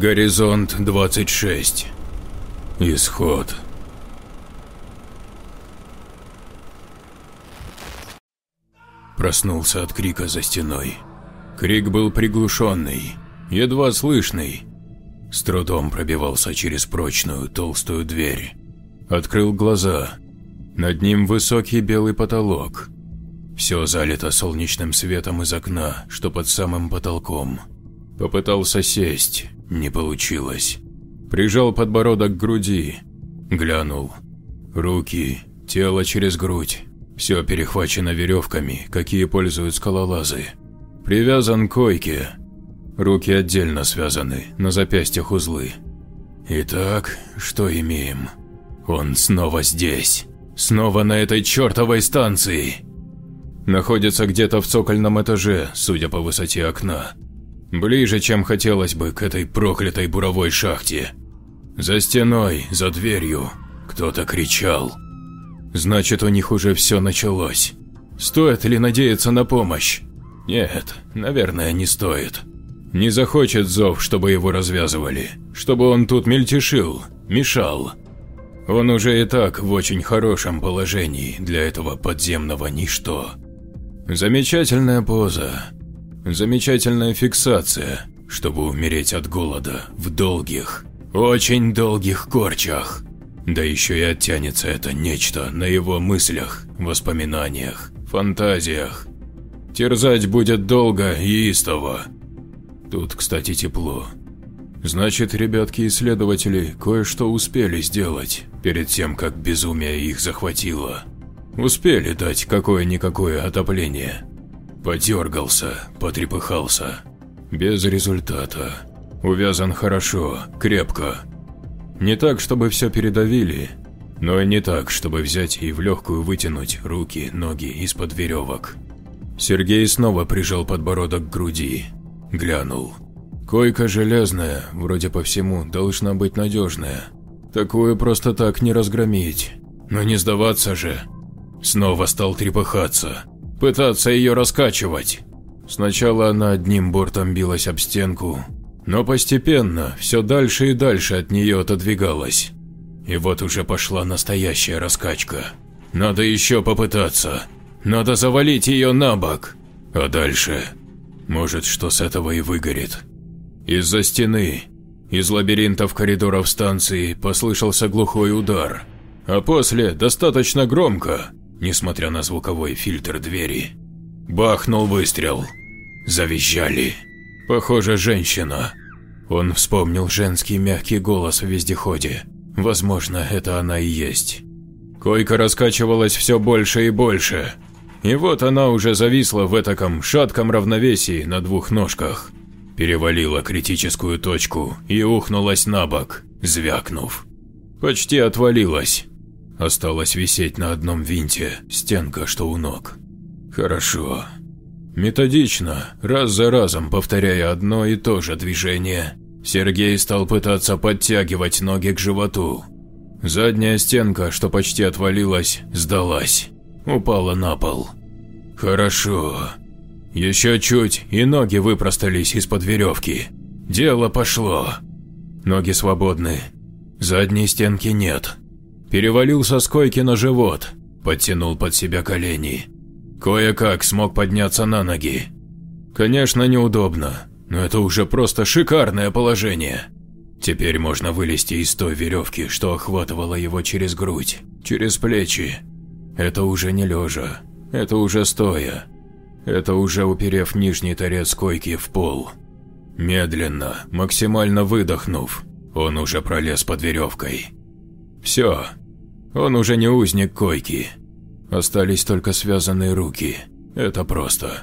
Горизонт 26. Исход. Проснулся от крика за стеной. Крик был приглушенный, едва слышный. С трудом пробивался через прочную толстую дверь. Открыл глаза. Над ним высокий белый потолок. Все залито солнечным светом из окна, что под самым потолком. Попытался сесть, не получилось. Прижал подбородок к груди, глянул. Руки, тело через грудь, все перехвачено веревками, какие пользуют скалолазы. Привязан к койке. Руки отдельно связаны, на запястьях узлы. Итак, что имеем? Он снова здесь. Снова на этой чертовой станции. Находится где-то в цокольном этаже, судя по высоте окна. Ближе, чем хотелось бы к этой проклятой буровой шахте. За стеной, за дверью, кто-то кричал. Значит, у них уже все началось. Стоит ли надеяться на помощь? Нет, наверное, не стоит. Не захочет зов, чтобы его развязывали, чтобы он тут мельтешил, мешал. Он уже и так в очень хорошем положении для этого подземного ничто. Замечательная поза, замечательная фиксация, чтобы умереть от голода в долгих, очень долгих корчах. Да еще и оттянется это нечто на его мыслях, воспоминаниях, фантазиях. Терзать будет долго и истово. Тут, кстати, тепло. Значит, ребятки-исследователи кое-что успели сделать перед тем, как безумие их захватило. Успели дать какое-никакое отопление. Подергался, потрепыхался. Без результата. Увязан хорошо, крепко. Не так, чтобы все передавили, но и не так, чтобы взять и в легкую вытянуть руки, ноги из-под веревок. Сергей снова прижал подбородок к груди. Глянул. Койка железная, вроде по всему, должна быть надежная. Такую просто так не разгромить. Но не сдаваться же. Снова стал трепыхаться. Пытаться ее раскачивать. Сначала она одним бортом билась об стенку, но постепенно все дальше и дальше от нее отодвигалась. И вот уже пошла настоящая раскачка. Надо еще попытаться. Надо завалить ее на бок. А дальше? Может, что с этого и выгорит. Из-за стены, из лабиринтов коридоров станции послышался глухой удар. А после, достаточно громко, несмотря на звуковой фильтр двери, бахнул выстрел. Завизжали. Похоже, женщина. Он вспомнил женский мягкий голос в вездеходе. Возможно, это она и есть. Койка раскачивалась все больше и больше. И вот она уже зависла в этаком шатком равновесии на двух ножках. Перевалила критическую точку и ухнулась на бок, звякнув. Почти отвалилась. Осталось висеть на одном винте, стенка, что у ног. Хорошо. Методично, раз за разом повторяя одно и то же движение, Сергей стал пытаться подтягивать ноги к животу. Задняя стенка, что почти отвалилась, сдалась. Упала на пол. Хорошо. Еще чуть, и ноги выпростались из-под веревки. Дело пошло. Ноги свободны. Задней стенки нет. Перевалился с койки на живот, подтянул под себя колени. Кое-как смог подняться на ноги. Конечно, неудобно, но это уже просто шикарное положение. Теперь можно вылезти из той веревки, что охватывала его через грудь, через плечи. Это уже не лежа, это уже стоя. Это уже уперев нижний торец койки в пол. Медленно, максимально выдохнув, он уже пролез под веревкой. Все, он уже не узник койки, Остались только связанные руки. Это просто.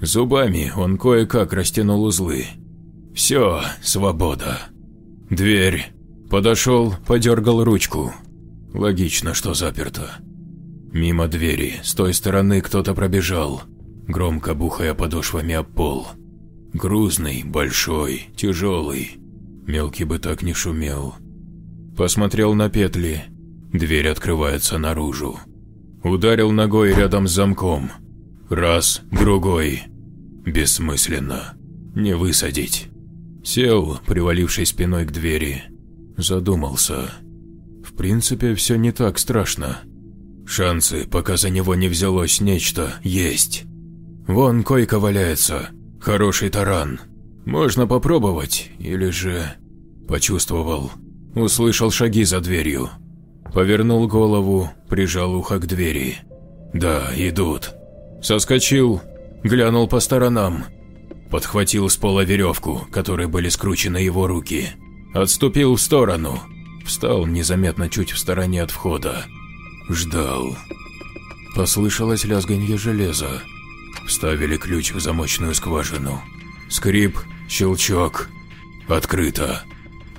Зубами он кое-как растянул узлы. Все, свобода. Дверь. Подошел, подергал ручку. Логично, что заперто. Мимо двери, с той стороны кто-то пробежал, громко бухая подошвами об пол. Грузный, большой, тяжелый. Мелкий бы так не шумел. Посмотрел на петли. Дверь открывается наружу. Ударил ногой рядом с замком. Раз, другой. Бессмысленно. Не высадить. Сел, привалившись спиной к двери. Задумался. В принципе, все не так страшно. Шансы, пока за него не взялось нечто, есть. Вон койка валяется, хороший таран. Можно попробовать, или же... Почувствовал. Услышал шаги за дверью. Повернул голову, прижал ухо к двери. Да, идут. Соскочил, глянул по сторонам. Подхватил с пола веревку, которой были скручены его руки. Отступил в сторону. Встал незаметно чуть в стороне от входа. Ждал. Послышалось лязганье железа. Вставили ключ в замочную скважину. Скрип, щелчок. Открыто.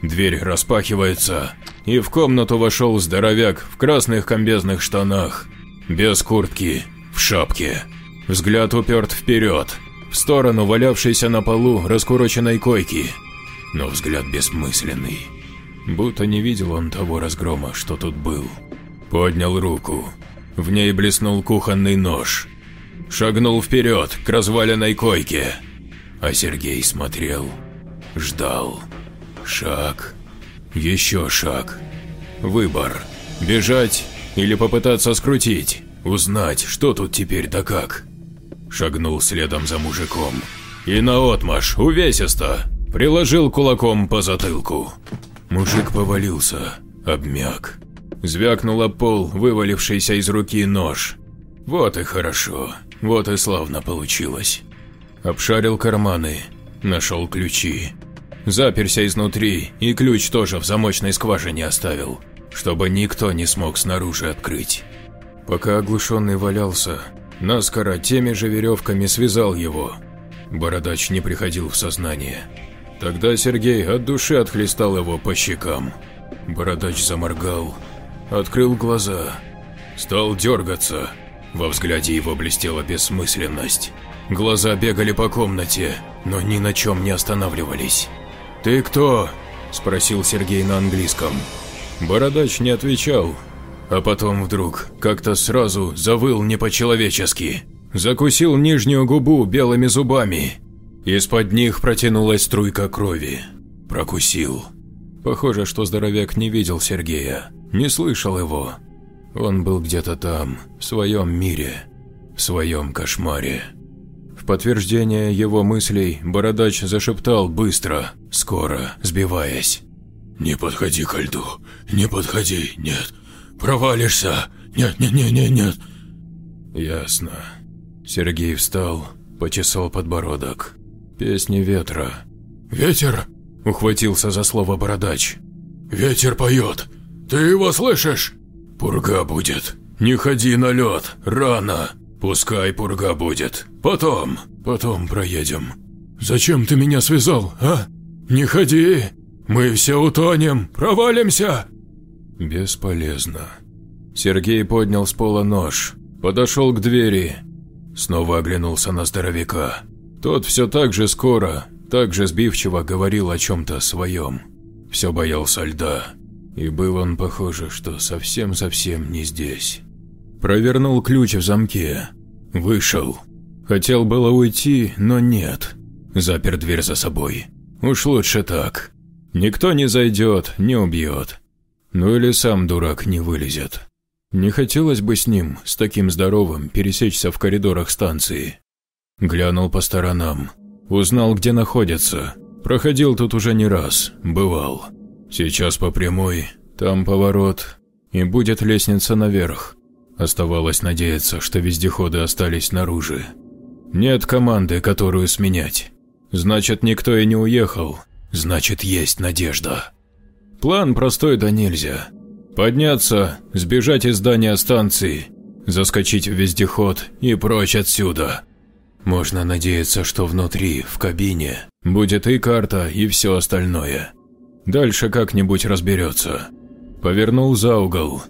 Дверь распахивается, и в комнату вошел здоровяк в красных комбезных штанах, без куртки, в шапке. Взгляд уперт вперед, в сторону валявшейся на полу раскуроченной койки, но взгляд бессмысленный. Будто не видел он того разгрома, что тут был. Поднял руку. В ней блеснул кухонный нож. Шагнул вперед к разваленной койке. А Сергей смотрел, ждал. Шаг. Еще шаг. Выбор. Бежать или попытаться скрутить. Узнать, что тут теперь да как. Шагнул следом за мужиком. И наотмашь, увесисто, приложил кулаком по затылку. Мужик повалился, обмяк. Звякнула пол, вывалившийся из руки нож. Вот и хорошо, вот и славно получилось. Обшарил карманы, нашел ключи. Заперся изнутри и ключ тоже в замочной скважине оставил, чтобы никто не смог снаружи открыть. Пока оглушенный валялся, наскоро теми же веревками связал его. Бородач не приходил в сознание. Тогда Сергей от души отхлестал его по щекам. Бородач заморгал, открыл глаза, стал дергаться. Во взгляде его блестела бессмысленность. Глаза бегали по комнате, но ни на чем не останавливались. «Ты кто?» – спросил Сергей на английском. Бородач не отвечал, а потом вдруг как-то сразу завыл не по-человечески. Закусил нижнюю губу белыми зубами. Из-под них протянулась струйка крови. Прокусил. Похоже, что здоровяк не видел Сергея, не слышал его. Он был где-то там, в своем мире, в своем кошмаре. В подтверждение его мыслей Бородач зашептал быстро, скоро, сбиваясь. «Не подходи ко льду, не подходи, нет, провалишься, нет, нет, нет, нет, нет». Ясно. Сергей встал, почесал подбородок. Песни ветра. «Ветер?» – ухватился за слово Бородач. «Ветер поет. Ты его слышишь?» «Пурга будет. Не ходи на лед, рано. Пускай пурга будет. Потом, потом проедем. Зачем ты меня связал, а? Не ходи. Мы все утонем, провалимся. Бесполезно. Сергей поднял с пола нож, подошел к двери, снова оглянулся на здоровяка. Тот все так же скоро, так же сбивчиво говорил о чем-то своем. Все боялся льда, и был он похоже, что совсем-совсем не здесь. Провернул ключ в замке. Вышел. Хотел было уйти, но нет. Запер дверь за собой. Уж лучше так. Никто не зайдет, не убьет. Ну или сам дурак не вылезет. Не хотелось бы с ним, с таким здоровым, пересечься в коридорах станции. Глянул по сторонам. Узнал, где находится. Проходил тут уже не раз, бывал. Сейчас по прямой, там поворот, и будет лестница наверх. Оставалось надеяться, что вездеходы остались снаружи. Нет команды, которую сменять. Значит, никто и не уехал. Значит, есть надежда. План простой да нельзя. Подняться, сбежать из здания станции, заскочить в вездеход и прочь отсюда. Можно надеяться, что внутри, в кабине, будет и карта, и все остальное. Дальше как-нибудь разберется. Повернул за угол,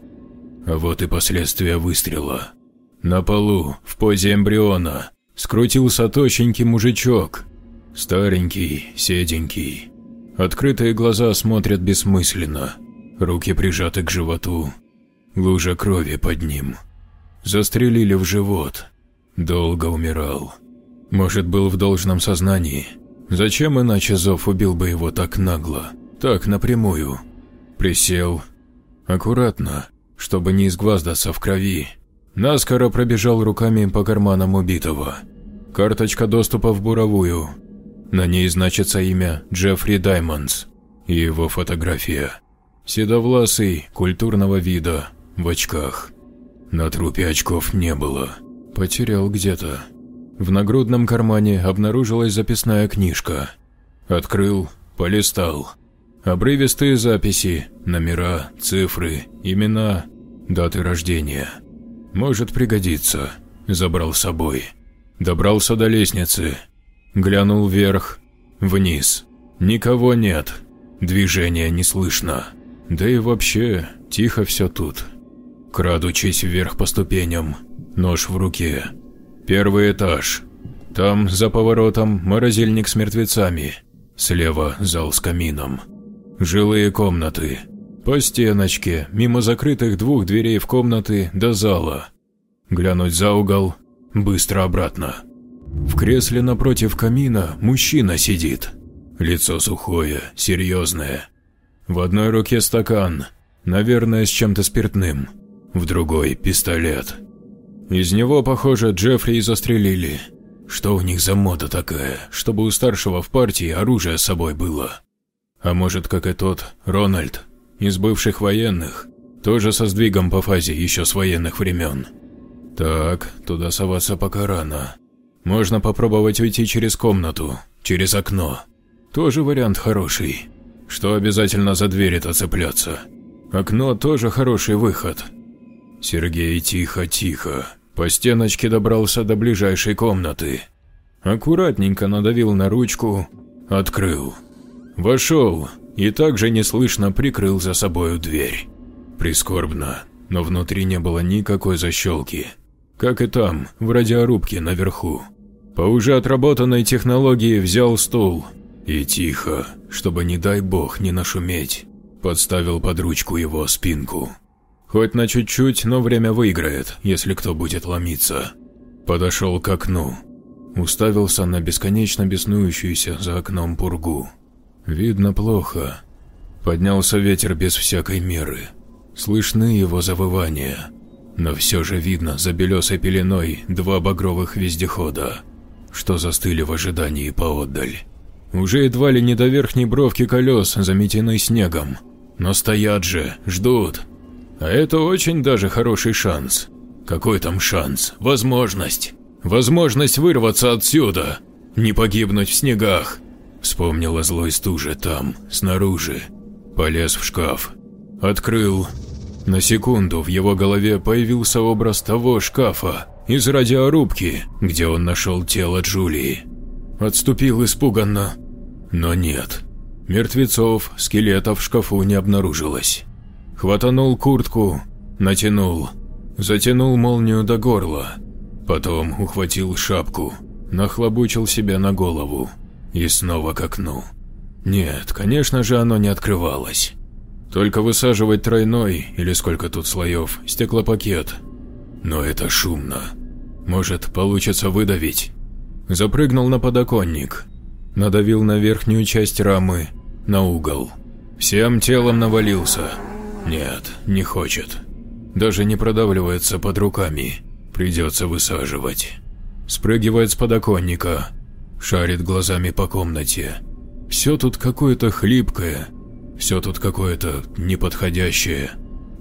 вот и последствия выстрела. На полу, в позе эмбриона, скрутился тощенький мужичок. Старенький, седенький. Открытые глаза смотрят бессмысленно, руки прижаты к животу. Лужа крови под ним. Застрелили в живот. Долго умирал. Может, был в должном сознании. Зачем иначе Зов убил бы его так нагло, так напрямую? Присел. Аккуратно, чтобы не изгваздаться в крови. Наскоро пробежал руками по карманам убитого. Карточка доступа в буровую. На ней значится имя Джеффри Даймондс и его фотография. Седовласый, культурного вида, в очках. На трупе очков не было. Потерял где-то. В нагрудном кармане обнаружилась записная книжка. Открыл, полистал. Обрывистые записи, номера, цифры, имена, даты рождения. Может пригодиться. Забрал с собой. Добрался до лестницы. Глянул вверх, вниз. Никого нет. Движения не слышно. Да и вообще, тихо все тут. Крадучись вверх по ступеням, нож в руке. Первый этаж. Там, за поворотом, морозильник с мертвецами. Слева зал с камином. Жилые комнаты. По стеночке, мимо закрытых двух дверей в комнаты до зала. Глянуть за угол, быстро обратно. В кресле напротив камина мужчина сидит. Лицо сухое, серьезное. В одной руке стакан, наверное, с чем-то спиртным. В другой – пистолет. Из него, похоже, Джеффри и застрелили. Что у них за мода такая, чтобы у старшего в партии оружие с собой было? А может, как и тот, Рональд, из бывших военных, тоже со сдвигом по фазе еще с военных времен. Так, туда соваться пока рано. Можно попробовать уйти через комнату, через окно. Тоже вариант хороший. Что обязательно за дверь-то цепляться? Окно тоже хороший выход. Сергей тихо-тихо, по стеночке добрался до ближайшей комнаты. Аккуратненько надавил на ручку, открыл. Вошел и также неслышно прикрыл за собою дверь. Прискорбно, но внутри не было никакой защелки. Как и там, в радиорубке наверху. По уже отработанной технологии взял стул и тихо, чтобы не дай бог не нашуметь, подставил под ручку его спинку. Хоть на чуть-чуть, но время выиграет, если кто будет ломиться. Подошел к окну. Уставился на бесконечно беснующуюся за окном пургу. Видно плохо. Поднялся ветер без всякой меры. Слышны его завывания. Но все же видно за белесой пеленой два багровых вездехода, что застыли в ожидании поотдаль. Уже едва ли не до верхней бровки колес, заметенной снегом. Но стоят же, ждут. А это очень даже хороший шанс. Какой там шанс? Возможность. Возможность вырваться отсюда. Не погибнуть в снегах. Вспомнил о злой стуже там, снаружи. Полез в шкаф. Открыл. На секунду в его голове появился образ того шкафа из радиорубки, где он нашел тело Джулии. Отступил испуганно. Но нет. Мертвецов, скелетов в шкафу не обнаружилось. Хватанул куртку, натянул, затянул молнию до горла. Потом ухватил шапку, нахлобучил себя на голову и снова к окну. Нет, конечно же оно не открывалось. Только высаживать тройной, или сколько тут слоев, стеклопакет. Но это шумно. Может, получится выдавить. Запрыгнул на подоконник. Надавил на верхнюю часть рамы, на угол. Всем телом навалился. Нет, не хочет. Даже не продавливается под руками. Придется высаживать. Спрыгивает с подоконника. Шарит глазами по комнате. Все тут какое-то хлипкое. Все тут какое-то неподходящее.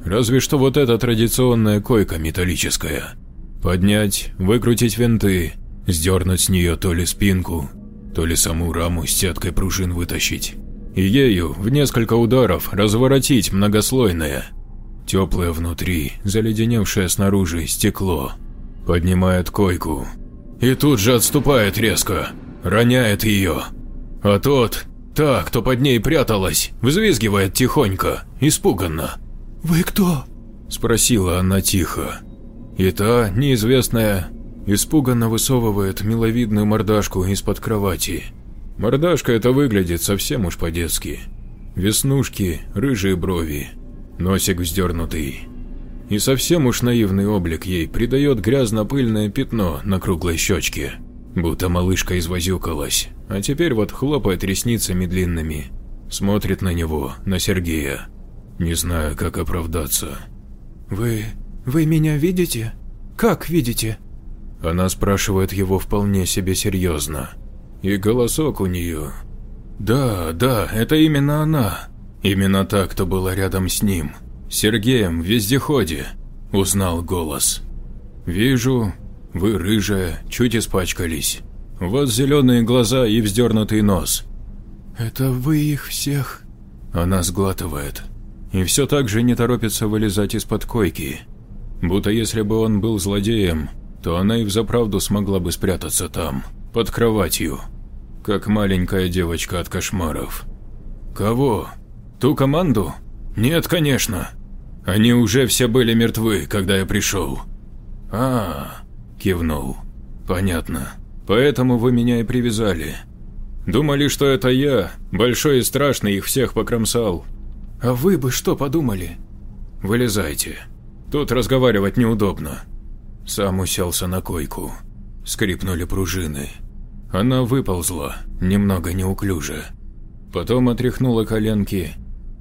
Разве что вот эта традиционная койка металлическая. Поднять, выкрутить винты, сдернуть с нее то ли спинку, то ли саму раму с сеткой пружин вытащить. И ею в несколько ударов разворотить многослойное. Теплое внутри, заледеневшее снаружи стекло. Поднимает койку. И тут же отступает резко, роняет ее. А тот, та, кто под ней пряталась, взвизгивает тихонько, испуганно. «Вы кто?» – спросила она тихо. И та, неизвестная, испуганно высовывает миловидную мордашку из-под кровати. Мордашка это выглядит совсем уж по-детски. Веснушки, рыжие брови, носик вздернутый. И совсем уж наивный облик ей придает грязно-пыльное пятно на круглой щечке. Будто малышка извозюкалась, а теперь вот хлопает ресницами длинными. Смотрит на него, на Сергея. Не знаю, как оправдаться. «Вы... вы меня видите? Как видите?» Она спрашивает его вполне себе серьезно. И голосок у нее. Да, да, это именно она. Именно та, кто была рядом с ним. Сергеем в вездеходе. Узнал голос. Вижу, вы рыжая, чуть испачкались. У вас зеленые глаза и вздернутый нос. Это вы их всех? Она сглатывает. И все так же не торопится вылезать из-под койки. Будто если бы он был злодеем, то она и взаправду смогла бы спрятаться там, под кроватью, как маленькая девочка от кошмаров. Кого? Ту команду? Нет, конечно. Они уже все были мертвы, когда я пришел. А, кивнул. Понятно. Поэтому вы меня и привязали. Думали, что это я, большой и страшный, их всех покромсал. А вы бы что подумали? Вылезайте. Тут разговаривать неудобно. Сам уселся на койку. Скрипнули пружины. Она выползла, немного неуклюже. Потом отряхнула коленки,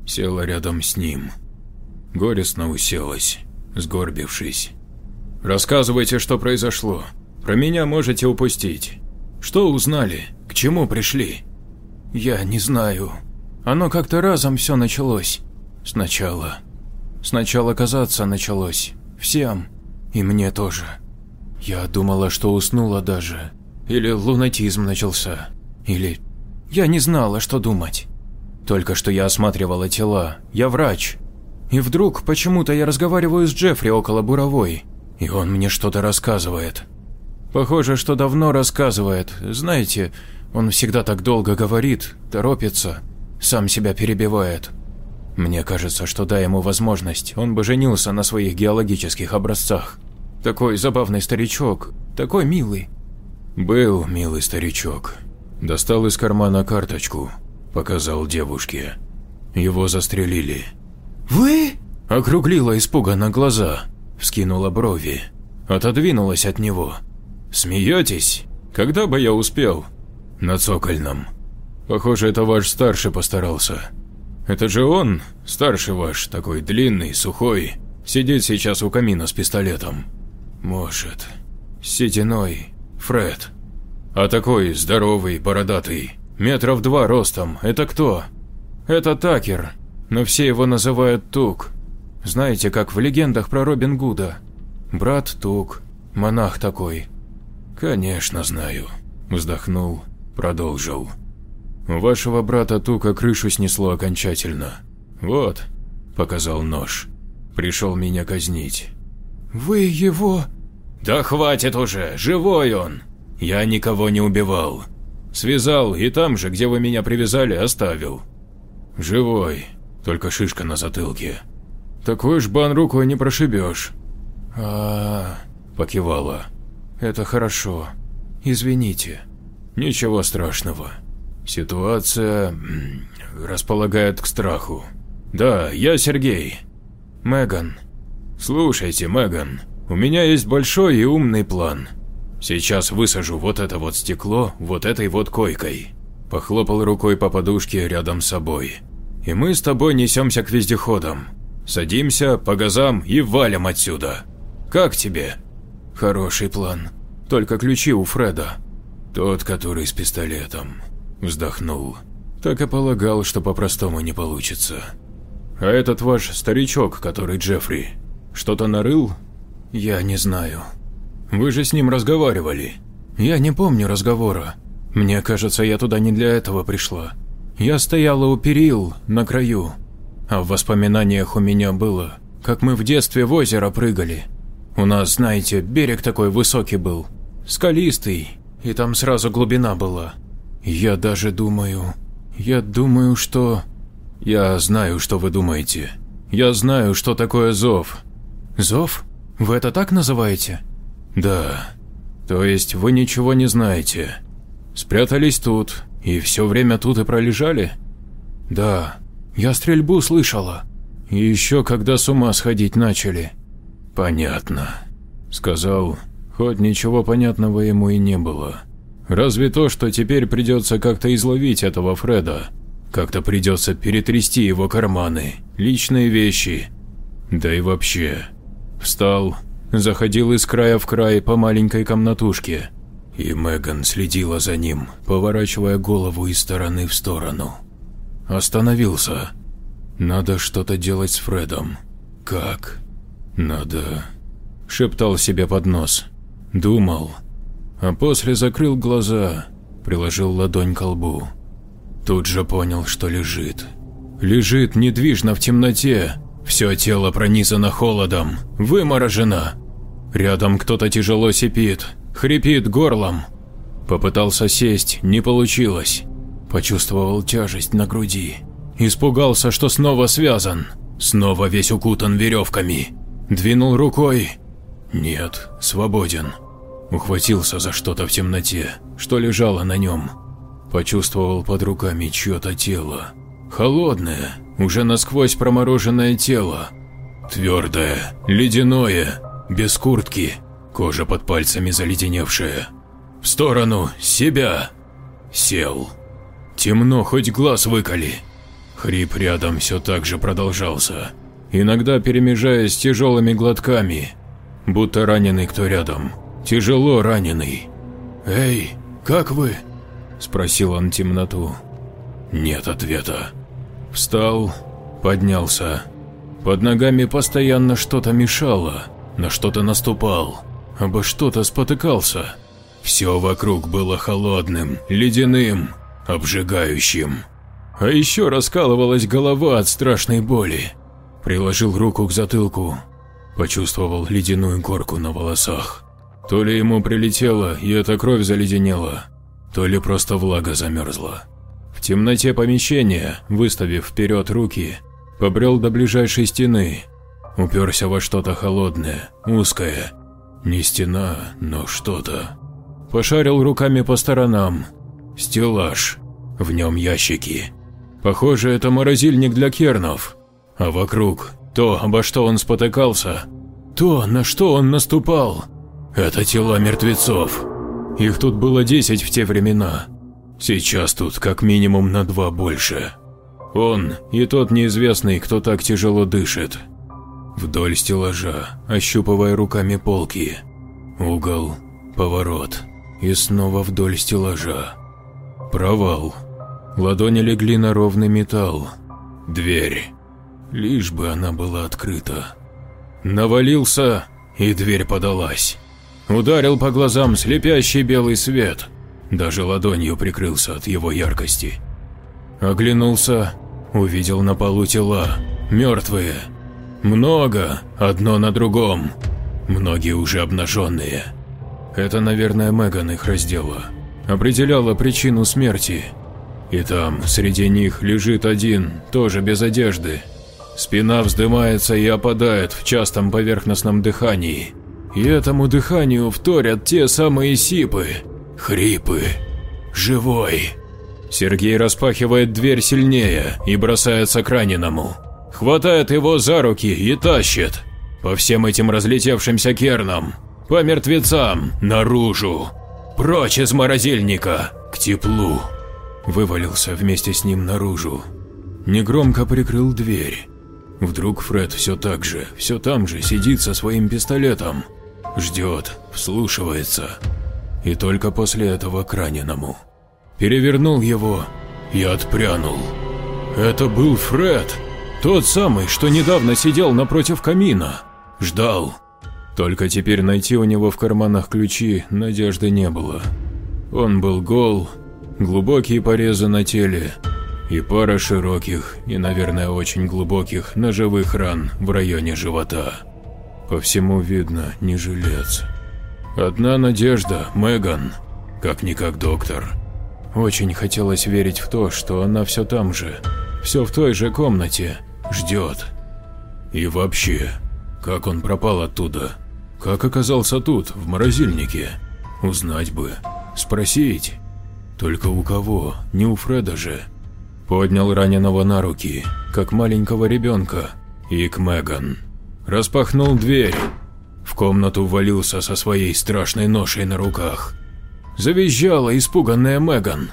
села рядом с ним. Горестно уселась, сгорбившись. «Рассказывайте, что произошло. Про меня можете упустить. Что узнали? К чему пришли?» «Я не знаю. Оно как-то разом все началось. Сначала. Сначала казаться началось. Всем. И мне тоже. Я думала, что уснула даже. Или лунатизм начался. Или... Я не знала, что думать. Только что я осматривала тела. Я врач. И вдруг почему-то я разговариваю с Джеффри около буровой. И он мне что-то рассказывает. Похоже, что давно рассказывает. Знаете, он всегда так долго говорит, торопится, сам себя перебивает. Мне кажется, что дай ему возможность, он бы женился на своих геологических образцах. Такой забавный старичок, такой милый. Был милый старичок. Достал из кармана карточку, показал девушке. Его застрелили. «Вы?» Округлила испуганно глаза, вскинула брови, отодвинулась от него. «Смеетесь? Когда бы я успел?» «На цокольном. Похоже, это ваш старший постарался. Это же он, старший ваш, такой длинный, сухой, сидит сейчас у камина с пистолетом. Может, сединой, Фред. А такой здоровый, бородатый, метров два ростом, это кто? Это Такер, но все его называют Тук. Знаете, как в легендах про Робин Гуда. Брат Тук, монах такой. Конечно, знаю. Вздохнул, продолжил. У вашего брата Тука крышу снесло окончательно. Вот, показал нож. Пришел меня казнить. Вы его... Да хватит уже, живой он. Я никого не убивал. Связал и там же, где вы меня привязали, оставил. Живой, только шишка на затылке. Такой жбан рукой не прошибешь. А, -а, -а покивала. Это хорошо. Извините. Ничего страшного. Ситуация располагает к страху. Да, я Сергей. Меган. Слушайте, Меган, у меня есть большой и умный план. Сейчас высажу вот это вот стекло вот этой вот койкой. Похлопал рукой по подушке рядом с собой. И мы с тобой несемся к вездеходам. Садимся по газам и валим отсюда. Как тебе? Хороший план. Только ключи у Фреда. Тот, который с пистолетом. Вздохнул. Так и полагал, что по-простому не получится. А этот ваш старичок, который Джеффри, что-то нарыл? Я не знаю. Вы же с ним разговаривали. Я не помню разговора. Мне кажется, я туда не для этого пришла. Я стояла у перил, на краю. А в воспоминаниях у меня было, как мы в детстве в озеро прыгали. У нас, знаете, берег такой высокий был, скалистый, и там сразу глубина была. Я даже думаю... Я думаю, что... Я знаю, что вы думаете. Я знаю, что такое зов. Зов? Вы это так называете? Да. То есть вы ничего не знаете. Спрятались тут, и все время тут и пролежали? Да. Я стрельбу слышала. И еще когда с ума сходить начали. Понятно. Сказал, хоть ничего понятного ему и не было. Разве то, что теперь придется как-то изловить этого Фреда. Как-то придется перетрясти его карманы, личные вещи. Да и вообще. Встал, заходил из края в край по маленькой комнатушке. И Меган следила за ним, поворачивая голову из стороны в сторону. Остановился. Надо что-то делать с Фредом. Как? Надо... Шептал себе под нос. Думал. А после закрыл глаза, приложил ладонь к лбу. Тут же понял, что лежит. Лежит недвижно в темноте, все тело пронизано холодом, выморожено. Рядом кто-то тяжело сипит, хрипит горлом. Попытался сесть, не получилось. Почувствовал тяжесть на груди. Испугался, что снова связан, снова весь укутан веревками. Двинул рукой. Нет, свободен. Ухватился за что-то в темноте, что лежало на нем. Почувствовал под руками чье-то тело. Холодное, уже насквозь промороженное тело. Твердое, ледяное, без куртки, кожа под пальцами заледеневшая. В сторону, себя. Сел. Темно, хоть глаз выколи. Хрип рядом все так же продолжался, иногда перемежаясь тяжелыми глотками, будто раненый кто рядом, тяжело раненый. «Эй, как вы?» – спросил он темноту. Нет ответа. Встал, поднялся. Под ногами постоянно что-то мешало, на что-то наступал, обо что-то спотыкался. Все вокруг было холодным, ледяным, обжигающим. А еще раскалывалась голова от страшной боли. Приложил руку к затылку, почувствовал ледяную горку на волосах. То ли ему прилетело, и эта кровь заледенела, то ли просто влага замерзла. В темноте помещения, выставив вперед руки, побрел до ближайшей стены, уперся во что-то холодное, узкое. Не стена, но что-то. Пошарил руками по сторонам. Стеллаж. В нем ящики. Похоже, это морозильник для кернов. А вокруг то, обо что он спотыкался, то, на что он наступал. Это тела мертвецов. Их тут было 10 в те времена. Сейчас тут как минимум на два больше. Он и тот неизвестный, кто так тяжело дышит. Вдоль стеллажа, ощупывая руками полки. Угол, поворот и снова вдоль стеллажа. Провал. Ладони легли на ровный металл. Дверь. Лишь бы она была открыта. Навалился, и дверь подалась. Ударил по глазам слепящий белый свет. Даже ладонью прикрылся от его яркости. Оглянулся, увидел на полу тела, мертвые. Много, одно на другом. Многие уже обнаженные. Это, наверное, Меган их раздела. Определяла причину смерти. И там, среди них, лежит один, тоже без одежды. Спина вздымается и опадает в частом поверхностном дыхании. И этому дыханию вторят те самые сипы, хрипы. Живой. Сергей распахивает дверь сильнее и бросается к раненому. Хватает его за руки и тащит. По всем этим разлетевшимся кернам. По мертвецам, наружу. Прочь из морозильника, к теплу. Вывалился вместе с ним наружу. Негромко прикрыл дверь. Вдруг Фред все так же, все там же сидит со своим пистолетом. Ждет, вслушивается. И только после этого к раненому. Перевернул его и отпрянул. Это был Фред, тот самый, что недавно сидел напротив камина. Ждал. Только теперь найти у него в карманах ключи надежды не было. Он был гол, глубокие порезы на теле и пара широких и, наверное, очень глубоких ножевых ран в районе живота. По всему видно, не жилец. Одна надежда, Меган, как-никак доктор. Очень хотелось верить в то, что она все там же, все в той же комнате, ждет. И вообще, как он пропал оттуда? Как оказался тут, в морозильнике? Узнать бы, спросить. Только у кого, не у Фреда же. Поднял раненого на руки, как маленького ребенка, и к Меган. Распахнул дверь. В комнату ввалился со своей страшной ношей на руках. Завизжала испуганная Меган.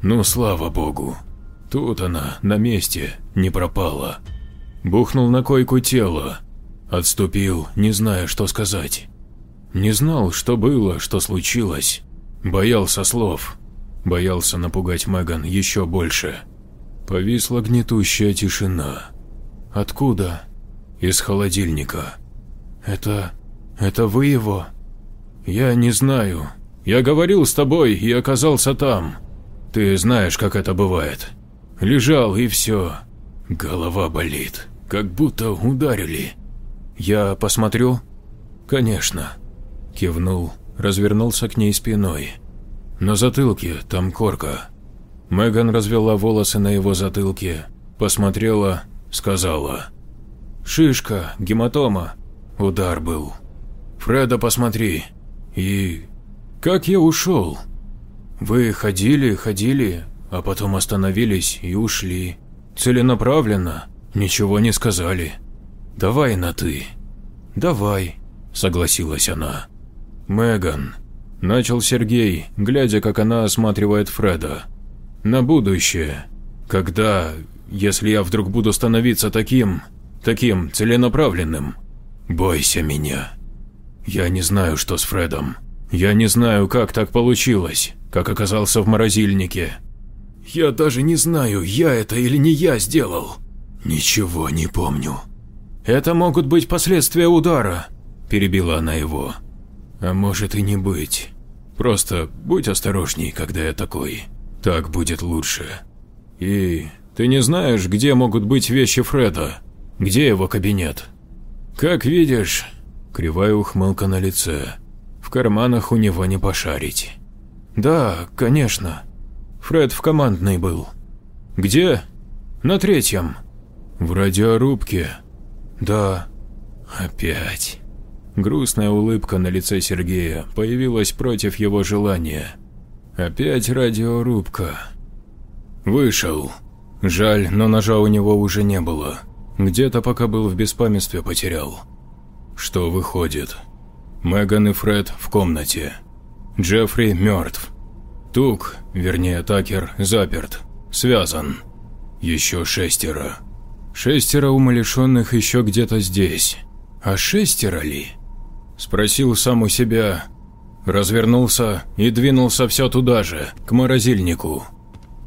Ну, слава богу. Тут она, на месте, не пропала. Бухнул на койку тело. Отступил, не зная, что сказать. Не знал, что было, что случилось. Боялся слов. Боялся напугать Меган еще больше. Повисла гнетущая тишина. Откуда? Из холодильника. Это... это вы его? Я не знаю. Я говорил с тобой и оказался там. Ты знаешь, как это бывает. Лежал и все. Голова болит, как будто ударили. Я посмотрю? Конечно. Кивнул, развернулся к ней спиной. На затылке там корка. Меган развела волосы на его затылке, посмотрела, сказала. «Шишка, гематома. Удар был. Фреда, посмотри. И... Как я ушел?» «Вы ходили, ходили, а потом остановились и ушли. Целенаправленно, ничего не сказали. Давай на «ты». «Давай», — согласилась она. «Меган», — начал Сергей, глядя, как она осматривает Фреда. «На будущее. Когда, если я вдруг буду становиться таким, таким целенаправленным, бойся меня. Я не знаю, что с Фредом. Я не знаю, как так получилось, как оказался в морозильнике. Я даже не знаю, я это или не я сделал. Ничего не помню. Это могут быть последствия удара, перебила она его. А может и не быть. Просто будь осторожней, когда я такой. Так будет лучше. И ты не знаешь, где могут быть вещи Фреда? Где его кабинет? Как видишь, кривая ухмылка на лице. В карманах у него не пошарить. Да, конечно. Фред в командной был. Где? На третьем. В радиорубке. Да. Опять. Грустная улыбка на лице Сергея появилась против его желания. Опять радиорубка. Вышел. Жаль, но ножа у него уже не было. Где-то пока был в беспамятстве потерял. Что выходит? Меган и Фред в комнате. Джеффри мертв. Тук, вернее Такер, заперт. Связан. Еще шестеро. Шестеро умалишенных еще где-то здесь. А шестеро ли? Спросил сам у себя. Развернулся и двинулся все туда же, к морозильнику.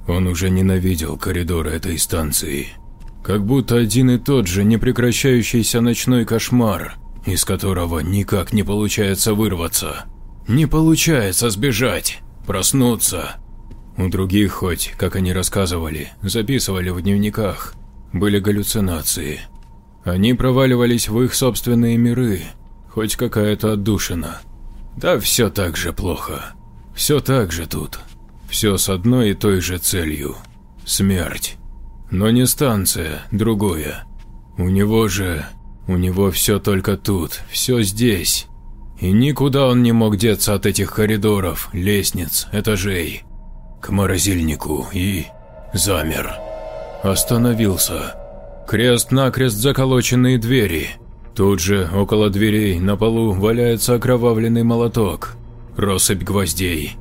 Он уже ненавидел коридоры этой станции. Как будто один и тот же непрекращающийся ночной кошмар, из которого никак не получается вырваться. Не получается сбежать, проснуться. У других хоть, как они рассказывали, записывали в дневниках, были галлюцинации. Они проваливались в их собственные миры, хоть какая-то отдушина. Да все так же плохо. Все так же тут. Все с одной и той же целью – смерть. Но не станция, другое. У него же... У него все только тут, все здесь. И никуда он не мог деться от этих коридоров, лестниц, этажей. К морозильнику и... замер. Остановился. Крест-накрест заколоченные двери. Тут же, около дверей, на полу валяется окровавленный молоток. Россыпь гвоздей.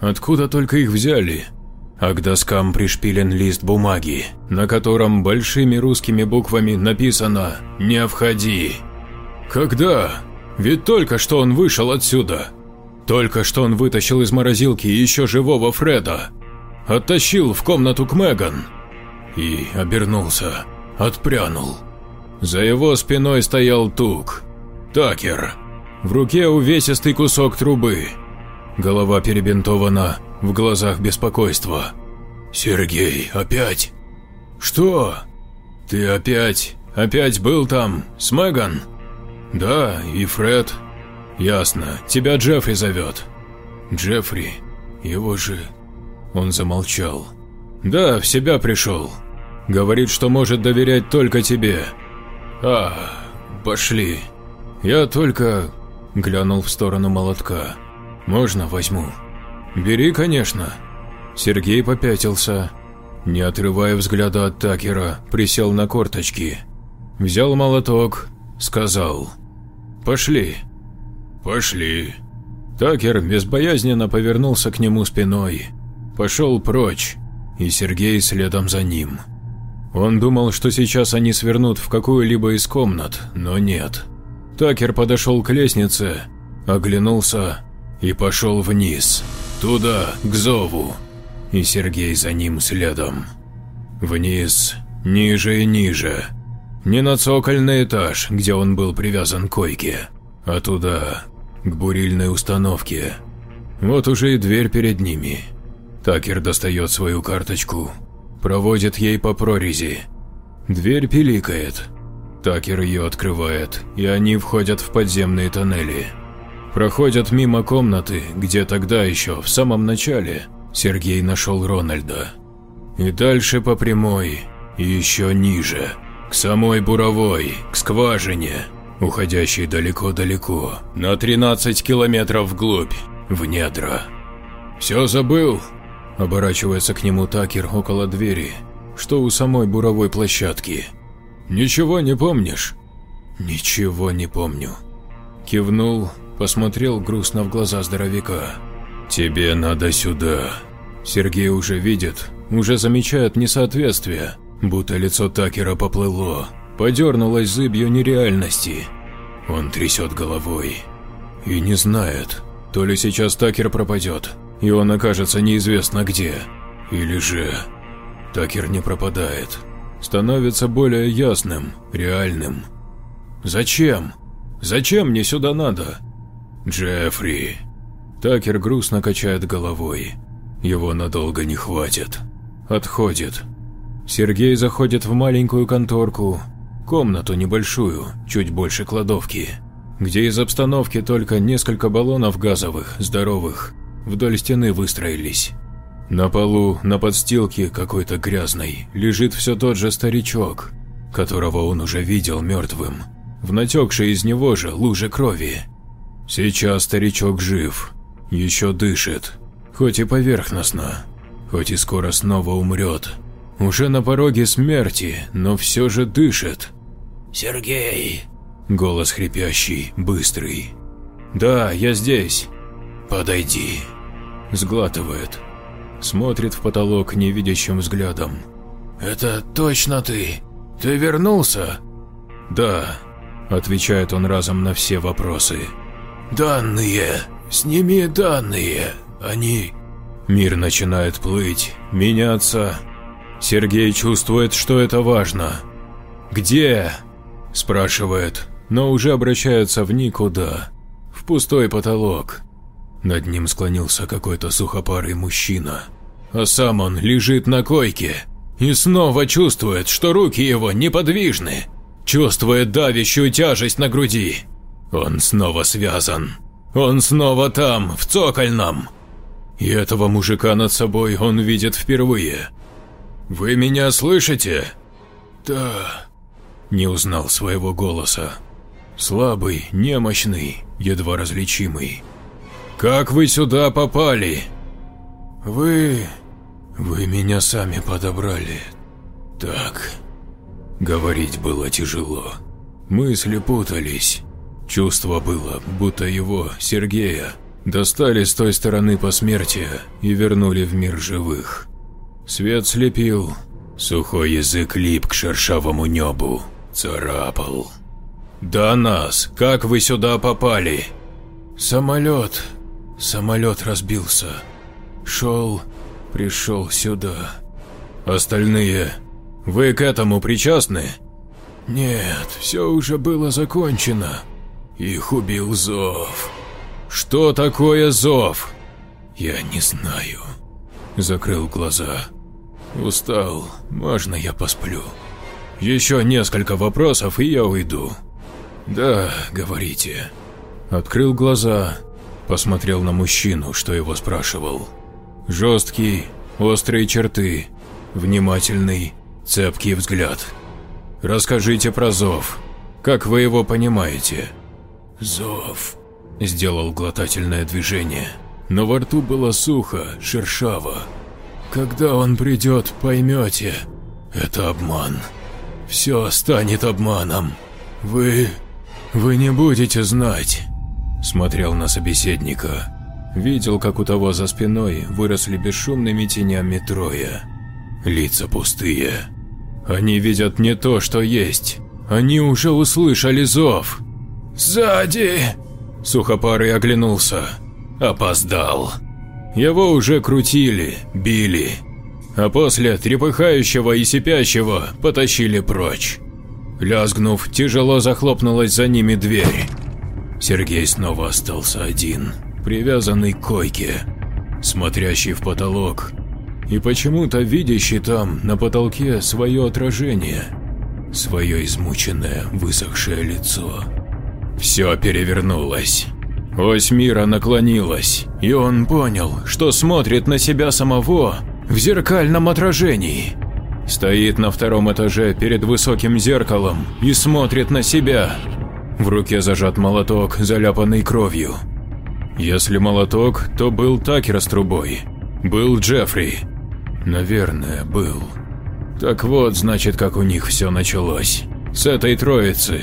Откуда только их взяли? а к доскам пришпилен лист бумаги, на котором большими русскими буквами написано «Не входи». Когда? Ведь только что он вышел отсюда. Только что он вытащил из морозилки еще живого Фреда. Оттащил в комнату к Меган. И обернулся, отпрянул. За его спиной стоял Тук. Такер. В руке увесистый кусок трубы. Голова перебинтована, в глазах беспокойство. «Сергей, опять?» «Что? Ты опять, опять был там, с Меган?» «Да, и Фред». «Ясно, тебя Джеффри зовет». «Джеффри? Его же...» Он замолчал. «Да, в себя пришел. Говорит, что может доверять только тебе». «А, пошли. Я только...» Глянул в сторону молотка. «Можно возьму?» «Бери, конечно». Сергей попятился. Не отрывая взгляда от Такера, присел на корточки. Взял молоток, сказал. «Пошли». «Пошли». Такер безбоязненно повернулся к нему спиной, пошел прочь, и Сергей следом за ним. Он думал, что сейчас они свернут в какую-либо из комнат, но нет. Такер подошел к лестнице, оглянулся и пошел вниз, туда, к зову, и Сергей за ним следом. Вниз, ниже и ниже. Не на цокольный этаж, где он был привязан к койке, а туда, к бурильной установке. Вот уже и дверь перед ними. Такер достает свою карточку, проводит ей по прорези. Дверь пиликает. Такер ее открывает, и они входят в подземные тоннели. Проходят мимо комнаты, где тогда еще, в самом начале, Сергей нашел Рональда. И дальше по прямой, и еще ниже, к самой буровой, к скважине, уходящей далеко-далеко, на 13 километров вглубь, в недра. «Все забыл?» – оборачивается к нему Такер около двери, что у самой буровой площадки. «Ничего не помнишь?» «Ничего не помню». Кивнул, посмотрел грустно в глаза здоровяка. «Тебе надо сюда». Сергей уже видит, уже замечает несоответствие, будто лицо Такера поплыло, подернулось зыбью нереальности. Он трясет головой и не знает, то ли сейчас Такер пропадет, и он окажется неизвестно где, или же Такер не пропадает, становится более ясным, реальным. Зачем? Зачем мне сюда надо? Джеффри. Такер грустно качает головой. Его надолго не хватит. Отходит. Сергей заходит в маленькую конторку, комнату небольшую, чуть больше кладовки, где из обстановки только несколько баллонов газовых, здоровых, вдоль стены выстроились. На полу, на подстилке какой-то грязной, лежит все тот же старичок, которого он уже видел мертвым, в натекшей из него же луже крови. Сейчас старичок жив, еще дышит, хоть и поверхностно, хоть и скоро снова умрет. Уже на пороге смерти, но все же дышит. «Сергей!» Голос хрипящий, быстрый. «Да, я здесь». «Подойди». Сглатывает. Смотрит в потолок невидящим взглядом. «Это точно ты? Ты вернулся?» «Да», – отвечает он разом на все вопросы. «Данные! Сними данные! Они...» Мир начинает плыть, меняться. Сергей чувствует, что это важно. «Где?» – спрашивает, но уже обращается в никуда, в пустой потолок. Над ним склонился какой-то сухопарый мужчина, а сам он лежит на койке и снова чувствует, что руки его неподвижны, чувствует давящую тяжесть на груди. Он снова связан. Он снова там, в цокольном. И этого мужика над собой он видит впервые. «Вы меня слышите?» «Да», не узнал своего голоса. Слабый, немощный, едва различимый. «Как вы сюда попали?» «Вы... вы меня сами подобрали. Так...» Говорить было тяжело. Мысли путались. Чувство было, будто его, Сергея, достали с той стороны посмертия и вернули в мир живых. Свет слепил, сухой язык лип к шершавому небу, царапал. «До нас! Как вы сюда попали?» «Самолет. Самолет разбился. Шел, пришел сюда. Остальные... Вы к этому причастны?» «Нет, все уже было закончено. Их убил зов». «Что такое зов?» «Я не знаю». Закрыл глаза. «Устал. Можно я посплю?» «Еще несколько вопросов, и я уйду». «Да, говорите». Открыл глаза, посмотрел на мужчину, что его спрашивал. Жесткий, острые черты, внимательный, цепкий взгляд. «Расскажите про зов. Как вы его понимаете?» «Зов», – сделал глотательное движение, но во рту было сухо, шершаво. «Когда он придет, поймете. Это обман. Все станет обманом. Вы... вы не будете знать», – смотрел на собеседника. Видел, как у того за спиной выросли бесшумными тенями трое. Лица пустые. Они видят не то, что есть. Они уже услышали зов. «Сзади!» Сухопарый оглянулся. Опоздал. Его уже крутили, били. А после трепыхающего и сипящего потащили прочь. Лязгнув, тяжело захлопнулась за ними дверь. Сергей снова остался один, привязанный к койке, смотрящий в потолок и почему-то видящий там, на потолке, свое отражение, свое измученное, высохшее лицо. Все перевернулось. Ось мира наклонилась, и он понял, что смотрит на себя самого в зеркальном отражении. Стоит на втором этаже перед высоким зеркалом и смотрит на себя. В руке зажат молоток, заляпанный кровью. Если молоток, то был Такер с трубой. Был Джеффри. Наверное, был. Так вот, значит, как у них все началось. С этой троицы.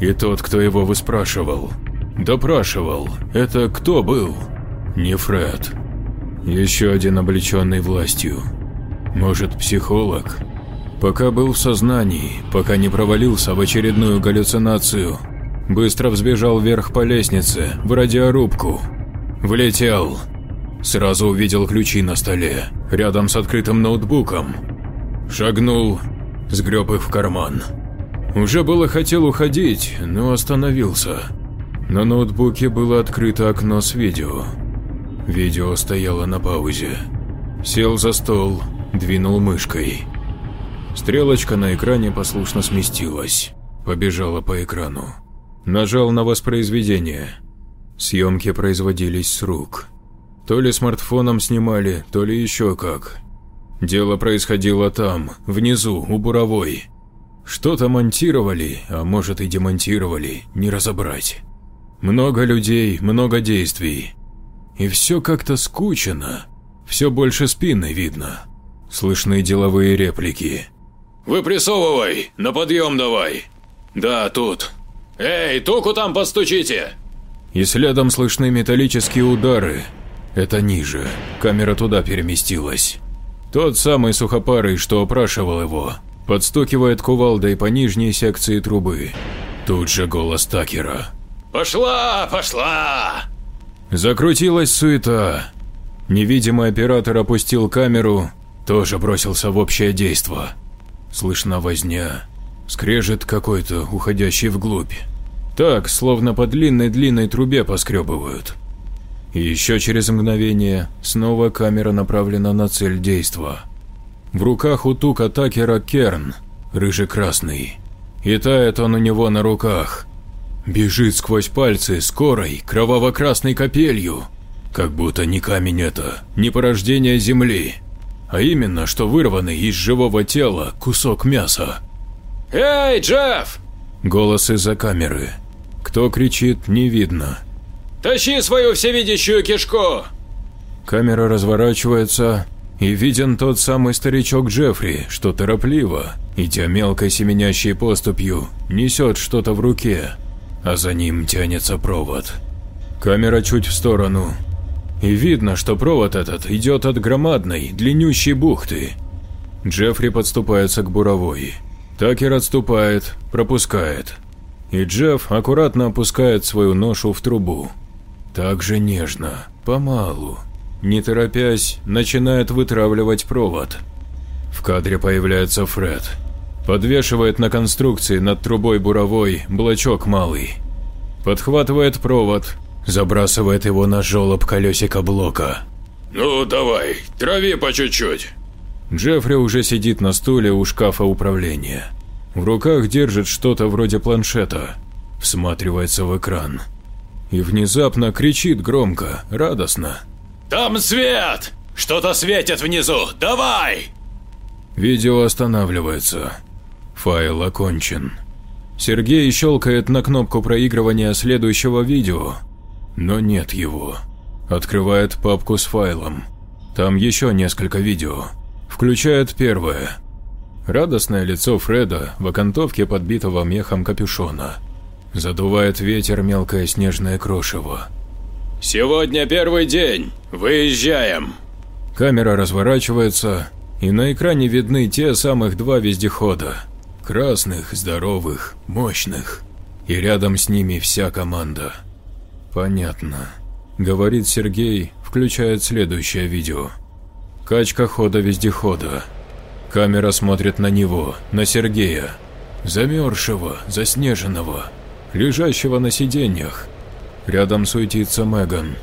И тот, кто его выспрашивал. Допрашивал. Это кто был? Не Фред. Еще один облеченный властью. Может, психолог? Пока был в сознании, пока не провалился в очередную галлюцинацию, быстро взбежал вверх по лестнице, в радиорубку. Влетел. Сразу увидел ключи на столе, рядом с открытым ноутбуком. Шагнул, сгреб их в карман. Уже было хотел уходить, но остановился. На ноутбуке было открыто окно с видео. Видео стояло на паузе. Сел за стол, двинул мышкой. Стрелочка на экране послушно сместилась, побежала по экрану. Нажал на воспроизведение. Съемки производились с рук. То ли смартфоном снимали, то ли еще как. Дело происходило там, внизу, у буровой. Что-то монтировали, а может и демонтировали, не разобрать. Много людей, много действий. И все как-то скучно. Все больше спины видно. Слышны деловые реплики. «Выпрессовывай! На подъем давай!» «Да, тут!» «Эй, туку там постучите!» И следом слышны металлические удары. Это ниже, камера туда переместилась. Тот самый сухопарый, что опрашивал его, подстукивает кувалдой по нижней секции трубы. Тут же голос Такера. «Пошла, пошла!» Закрутилась суета. Невидимый оператор опустил камеру, тоже бросился в общее действо. Слышна возня, скрежет какой-то, уходящий вглубь. Так, словно по длинной-длинной трубе поскребывают. И еще через мгновение снова камера направлена на цель действа. В руках у тука Такера Керн, рыжий-красный. И тает он у него на руках. Бежит сквозь пальцы скорой, кроваво-красной капелью. Как будто не камень это, не порождение земли, а именно, что вырванный из живого тела кусок мяса. «Эй, Джефф!» Голос из-за камеры. Кто кричит, не видно. «Тащи свою всевидящую кишку!» Камера разворачивается, и виден тот самый старичок Джеффри, что торопливо, идя мелкой семенящей поступью, несет что-то в руке, а за ним тянется провод. Камера чуть в сторону, и видно, что провод этот идет от громадной, длиннющей бухты. Джеффри подступается к буровой. Такер отступает, пропускает. И Джефф аккуратно опускает свою ношу в трубу. Так же нежно, помалу, не торопясь, начинает вытравливать провод. В кадре появляется Фред. Подвешивает на конструкции над трубой буровой блочок малый. Подхватывает провод, забрасывает его на желоб колесика блока. «Ну давай, трави по чуть-чуть». Джеффри уже сидит на стуле у шкафа управления. В руках держит что-то вроде планшета, всматривается в экран. И внезапно кричит громко, радостно. «Там свет! Что-то светит внизу! Давай!» Видео останавливается. Файл окончен. Сергей щелкает на кнопку проигрывания следующего видео, но нет его. Открывает папку с файлом. Там еще несколько видео. Включает первое. Радостное лицо Фреда в окантовке подбитого мехом капюшона. Задувает ветер мелкое снежное крошево. Сегодня первый день. Выезжаем. Камера разворачивается, и на экране видны те самых два вездехода. Красных, здоровых, мощных. И рядом с ними вся команда. Понятно. Говорит Сергей, включает следующее видео. Качка хода вездехода. Камера смотрит на него, на Сергея. Замерзшего, заснеженного, лежащего на сиденьях. Рядом суетится Меган.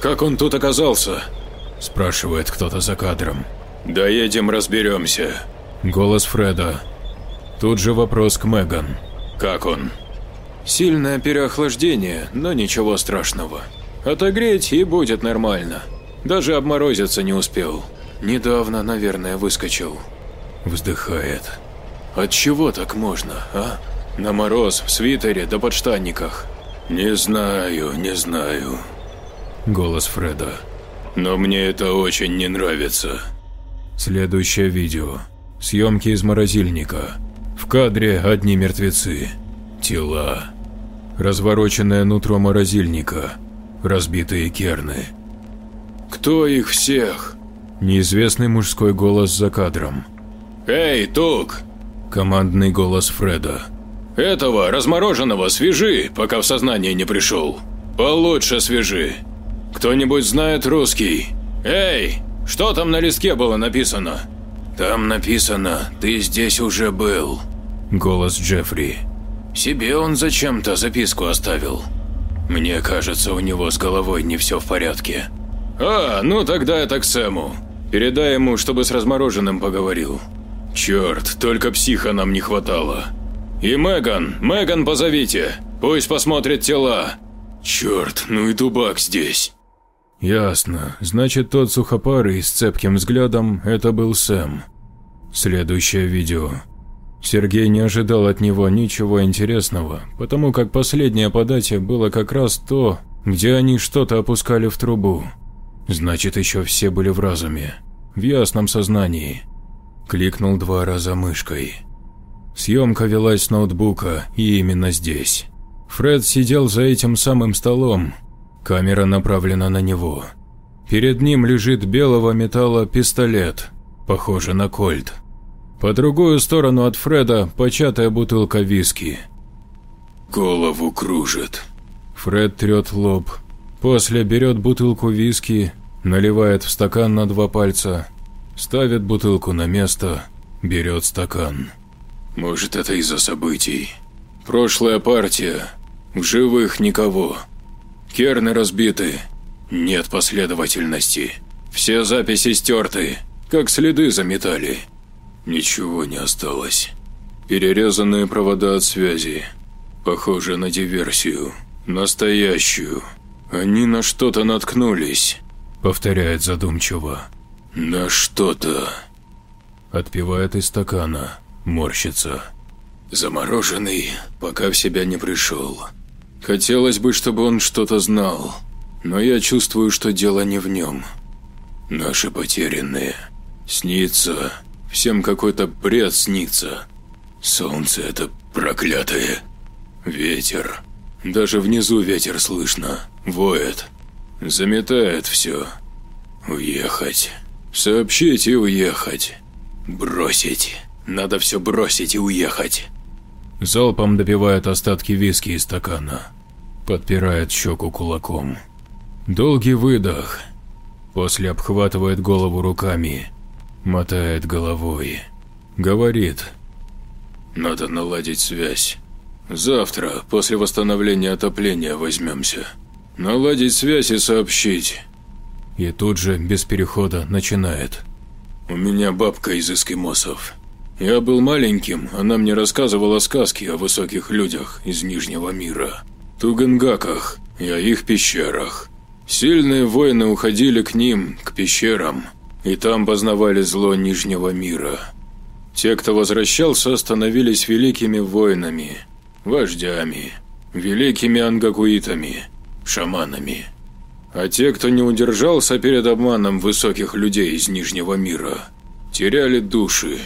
«Как он тут оказался?» – спрашивает кто-то за кадром. «Доедем, разберемся». Голос Фреда. Тут же вопрос к Меган. «Как он?» «Сильное переохлаждение, но ничего страшного. Отогреть и будет нормально. Даже обморозиться не успел. Недавно, наверное, выскочил». Вздыхает. «От чего так можно, а? На мороз, в свитере да подштанниках». «Не знаю, не знаю». Голос Фреда. «Но мне это очень не нравится». Следующее видео. Съемки из морозильника. В кадре одни мертвецы. Тела. Развороченное нутро морозильника. Разбитые керны. «Кто их всех?» Неизвестный мужской голос за кадром. «Эй, Тук!» Командный голос Фреда. «Этого размороженного свяжи, пока в сознание не пришел. Получше свяжи. Кто-нибудь знает русский? Эй, что там на листке было написано?» «Там написано, ты здесь уже был». Голос Джеффри. «Себе он зачем-то записку оставил. Мне кажется, у него с головой не все в порядке». «А, ну тогда это к Сэму. Передай ему, чтобы с размороженным поговорил. Черт, только психа нам не хватало. И Меган, Меган позовите, пусть посмотрит тела. Черт, ну и дубак здесь». Ясно. Значит, тот сухопарый с цепким взглядом – это был Сэм. Следующее видео. Сергей не ожидал от него ничего интересного, потому как последнее по дате было как раз то, где они что-то опускали в трубу. Значит, еще все были в разуме, в ясном сознании. Кликнул два раза мышкой. Съемка велась с ноутбука, и именно здесь. Фред сидел за этим самым столом. Камера направлена на него. Перед ним лежит белого металла пистолет, похоже на кольт. По другую сторону от Фреда початая бутылка виски. «Голову кружит». Фред трет лоб, После берет бутылку виски, наливает в стакан на два пальца, ставит бутылку на место, берет стакан. Может, это из-за событий. Прошлая партия. В живых никого. Керны разбиты. Нет последовательности. Все записи стерты, как следы заметали. Ничего не осталось. Перерезанные провода от связи. Похоже на диверсию. Настоящую. «Они на что-то наткнулись», — повторяет задумчиво. «На что-то». Отпивает из стакана, морщится. Замороженный, пока в себя не пришел. Хотелось бы, чтобы он что-то знал, но я чувствую, что дело не в нем. Наши потерянные. Снится. Всем какой-то бред снится. Солнце это проклятое. Ветер. Даже внизу ветер слышно. Воет. Заметает все. Уехать. Сообщить и уехать. Бросить. Надо все бросить и уехать. Залпом допивает остатки виски из стакана. Подпирает щеку кулаком. Долгий выдох. После обхватывает голову руками. Мотает головой. Говорит. Надо наладить связь. Завтра, после восстановления отопления, возьмемся. Наладить связь и сообщить. И тут же, без перехода, начинает. У меня бабка из эскимосов. Я был маленьким, она мне рассказывала сказки о высоких людях из Нижнего мира. Тугангаках и о их пещерах. Сильные воины уходили к ним, к пещерам, и там познавали зло Нижнего мира. Те, кто возвращался, становились великими воинами – вождями, великими ангакуитами, шаманами. А те, кто не удержался перед обманом высоких людей из Нижнего мира, теряли души,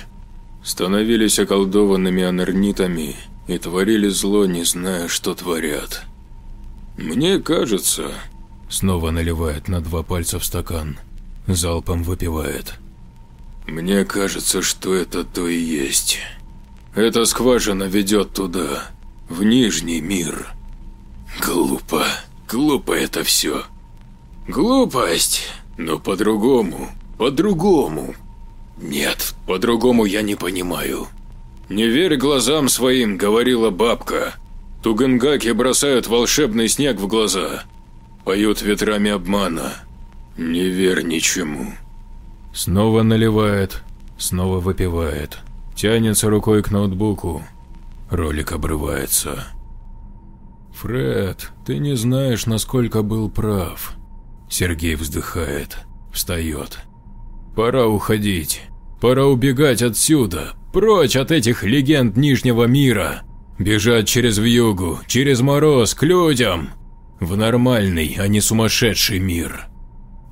становились околдованными анернитами и творили зло, не зная, что творят. Мне кажется, Снова наливает на два пальца в стакан. Залпом выпивает. Мне кажется, что это то и есть. Эта скважина ведет туда, в Нижний мир. Глупо, глупо это все. Глупость, но по-другому, по-другому. Нет, по-другому я не понимаю. Не верь глазам своим, говорила бабка. Тугангаки бросают волшебный снег в глаза. Поют ветрами обмана. Не верь ничему. Снова наливает, снова выпивает. Тянется рукой к ноутбуку. Ролик обрывается. «Фред, ты не знаешь, насколько был прав». Сергей вздыхает, встает. «Пора уходить. Пора убегать отсюда, прочь от этих легенд Нижнего мира. Бежать через вьюгу, через мороз, к людям. В нормальный, а не сумасшедший мир».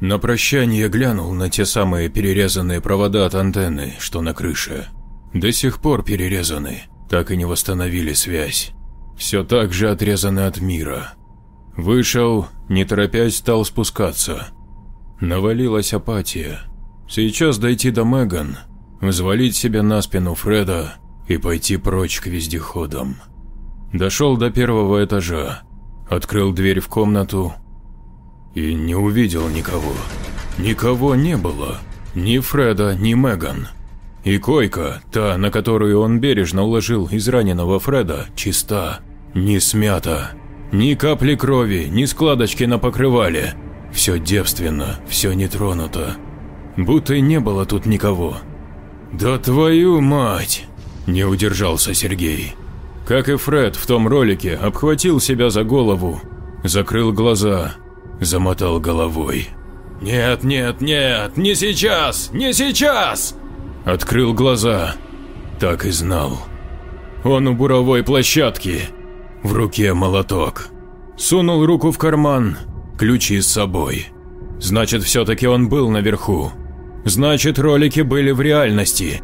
На прощание глянул на те самые перерезанные провода от антенны, что на крыше. До сих пор перерезаны, так и не восстановили связь. Все так же отрезаны от мира. Вышел, не торопясь стал спускаться. Навалилась апатия. Сейчас дойти до Меган, взвалить себя на спину Фреда и пойти прочь к вездеходам. Дошел до первого этажа, открыл дверь в комнату и не увидел никого. Никого не было. Ни Фреда, ни Меган. И койка, та, на которую он бережно уложил израненного Фреда, чиста, не смята. Ни капли крови, ни складочки на покрывале. Все девственно, все не тронуто. Будто и не было тут никого. «Да твою мать!» – не удержался Сергей. Как и Фред в том ролике, обхватил себя за голову, закрыл глаза, замотал головой. «Нет, нет, нет, не сейчас, не сейчас!» Открыл глаза. Так и знал. Он у буровой площадки. В руке молоток. Сунул руку в карман, ключи с собой. Значит, все-таки он был наверху. Значит, ролики были в реальности.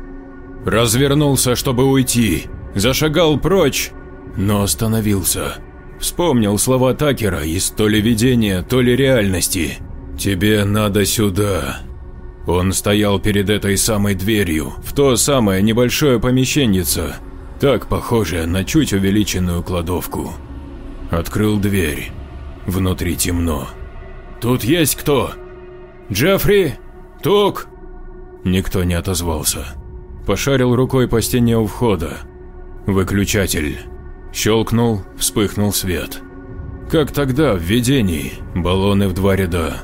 Развернулся, чтобы уйти. Зашагал прочь, но остановился. Вспомнил слова Такера из то ли видения, то ли реальности. «Тебе надо сюда». Он стоял перед этой самой дверью, в то самое небольшое помещеннице, так похожее на чуть увеличенную кладовку. Открыл дверь. Внутри темно. «Тут есть кто?» «Джеффри? Тук?» Никто не отозвался. Пошарил рукой по стене у входа. Выключатель. Щелкнул, вспыхнул свет. Как тогда, в видении, баллоны в два ряда.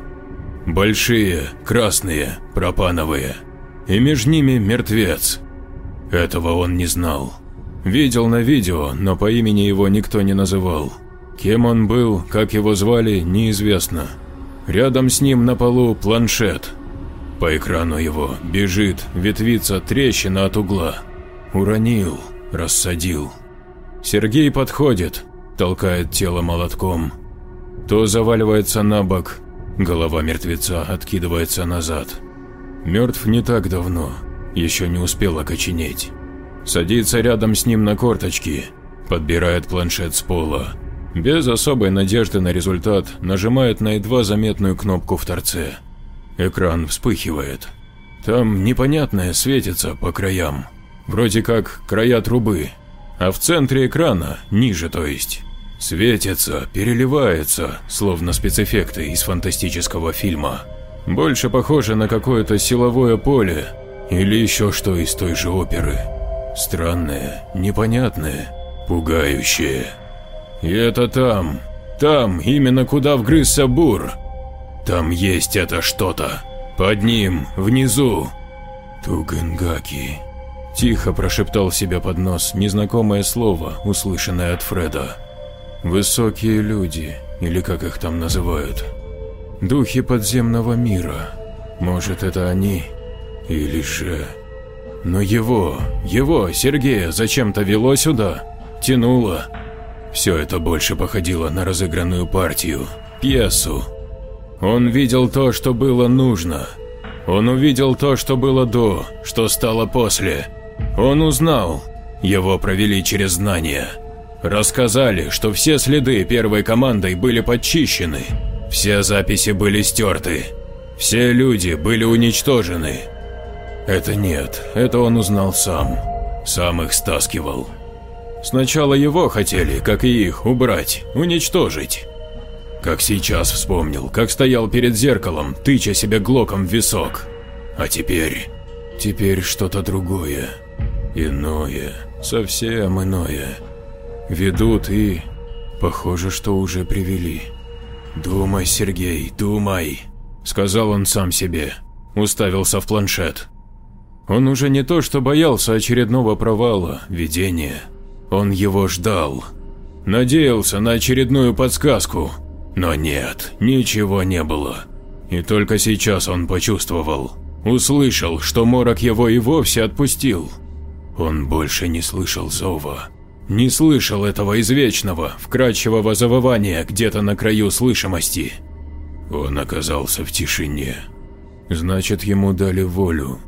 Большие, красные, пропановые. И между ними мертвец. Этого он не знал. Видел на видео, но по имени его никто не называл. Кем он был, как его звали, неизвестно. Рядом с ним на полу планшет. По экрану его бежит, ветвится трещина от угла. Уронил, рассадил. Сергей подходит, толкает тело молотком. То заваливается на бок, Голова мертвеца откидывается назад. Мертв не так давно, еще не успел окоченеть. Садится рядом с ним на корточки, подбирает планшет с пола. Без особой надежды на результат нажимает на едва заметную кнопку в торце. Экран вспыхивает. Там непонятное светится по краям. Вроде как края трубы. А в центре экрана, ниже то есть, Светится, переливается, словно спецэффекты из фантастического фильма. Больше похоже на какое-то силовое поле или еще что из той же оперы. Странное, непонятное, пугающее. И это там, там, именно куда вгрызся бур. Там есть это что-то. Под ним, внизу. Тугангаки. Тихо прошептал себе под нос незнакомое слово, услышанное от Фреда. Высокие люди, или как их там называют. Духи подземного мира. Может, это они? Или же... Но его, его, Сергея, зачем-то вело сюда, тянуло. Все это больше походило на разыгранную партию, пьесу. Он видел то, что было нужно. Он увидел то, что было до, что стало после. Он узнал. Его провели через знания. Рассказали, что все следы первой командой были подчищены. Все записи были стерты. Все люди были уничтожены. Это нет, это он узнал сам. Сам их стаскивал. Сначала его хотели, как и их, убрать, уничтожить. Как сейчас вспомнил, как стоял перед зеркалом, тыча себе глоком в висок. А теперь... Теперь что-то другое. Иное. Совсем иное. Ведут и... Похоже, что уже привели. «Думай, Сергей, думай», – сказал он сам себе. Уставился в планшет. Он уже не то что боялся очередного провала, видения. Он его ждал. Надеялся на очередную подсказку, но нет, ничего не было. И только сейчас он почувствовал, услышал, что морок его и вовсе отпустил. Он больше не слышал зова, не слышал этого извечного, вкрадчивого завывания где-то на краю слышимости. Он оказался в тишине. Значит, ему дали волю.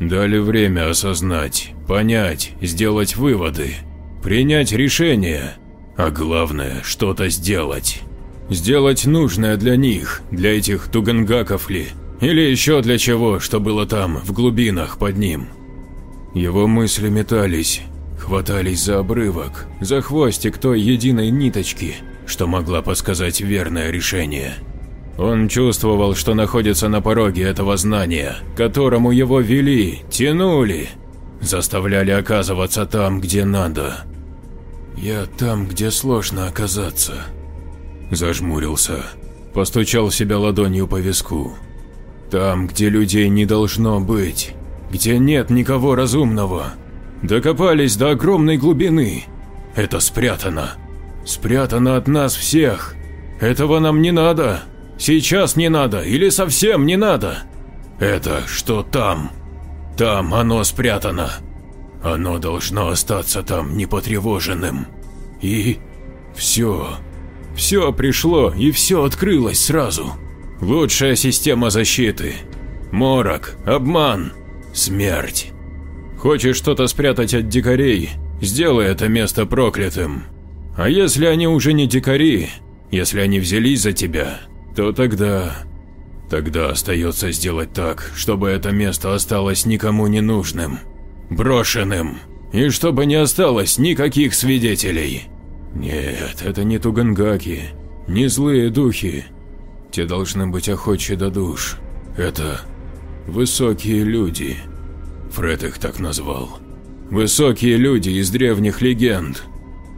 Дали время осознать, понять, сделать выводы, принять решение, а главное, что-то сделать. Сделать нужное для них, для этих тугангаков ли, или еще для чего, что было там, в глубинах под ним. Его мысли метались, хватались за обрывок, за хвостик той единой ниточки, что могла подсказать верное решение. Он чувствовал, что находится на пороге этого знания, которому его вели, тянули, заставляли оказываться там, где надо. «Я там, где сложно оказаться», Зажмурился, постучал себя ладонью по виску. Там, где людей не должно быть, где нет никого разумного. Докопались до огромной глубины. Это спрятано. Спрятано от нас всех. Этого нам не надо. Сейчас не надо или совсем не надо. Это что там. Там оно спрятано. Оно должно остаться там непотревоженным. И все. Все пришло и все открылось сразу. Лучшая система защиты. Морок, обман, смерть. Хочешь что-то спрятать от дикарей, сделай это место проклятым. А если они уже не дикари, если они взялись за тебя, то тогда... Тогда остается сделать так, чтобы это место осталось никому не нужным, брошенным, и чтобы не осталось никаких свидетелей. Нет, это не тугангаки, не злые духи. Те должны быть охочи до душ. Это высокие люди. Фред их так назвал. Высокие люди из древних легенд.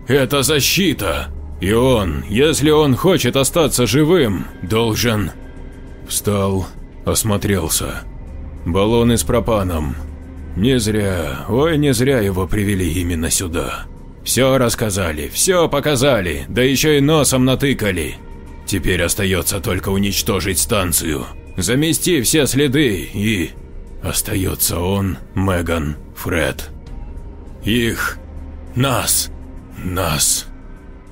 Это защита. И он, если он хочет остаться живым, должен... Встал, осмотрелся. Баллоны с пропаном. Не зря, ой, не зря его привели именно сюда. Все рассказали, все показали, да еще и носом натыкали. Теперь остается только уничтожить станцию, замести все следы и... Остается он, Меган, Фред. Их. Нас. Нас.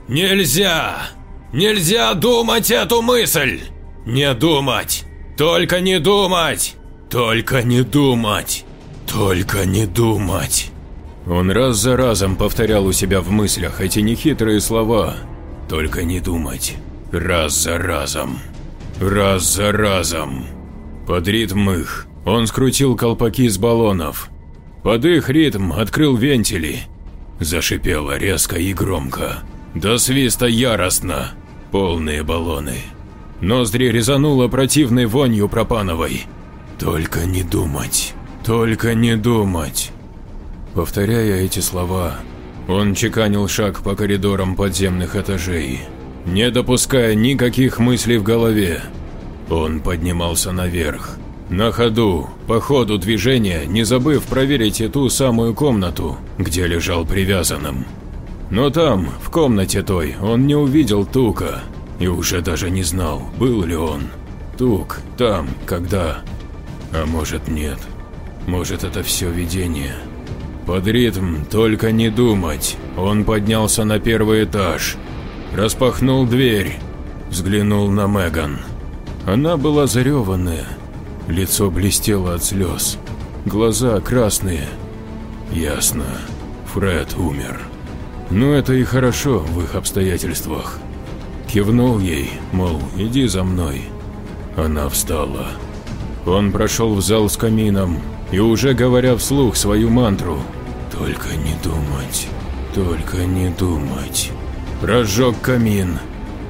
Нельзя! Нельзя думать эту мысль! Не думать! Только не думать! Только не думать! Только не думать! Он раз за разом повторял у себя в мыслях эти нехитрые слова. Только не думать. Раз за разом. Раз за разом. Под ритм их он скрутил колпаки с баллонов. Под их ритм открыл вентили. Зашипело резко и громко. До свиста яростно. Полные баллоны. Ноздри резануло противной вонью пропановой. Только не думать. Только не думать. Повторяя эти слова, он чеканил шаг по коридорам подземных этажей, не допуская никаких мыслей в голове. Он поднимался наверх, на ходу, по ходу движения, не забыв проверить и ту самую комнату, где лежал привязанным. Но там, в комнате той, он не увидел Тука и уже даже не знал, был ли он. Тук там, когда... А может нет. Может это все видение. Под ритм «Только не думать» он поднялся на первый этаж, распахнул дверь, взглянул на Меган. Она была зареванная, лицо блестело от слез, глаза красные. Ясно, Фред умер. Но это и хорошо в их обстоятельствах. Кивнул ей, мол, иди за мной. Она встала. Он прошел в зал с камином и уже говоря вслух свою мантру «Только не думать, только не думать». Разжег камин,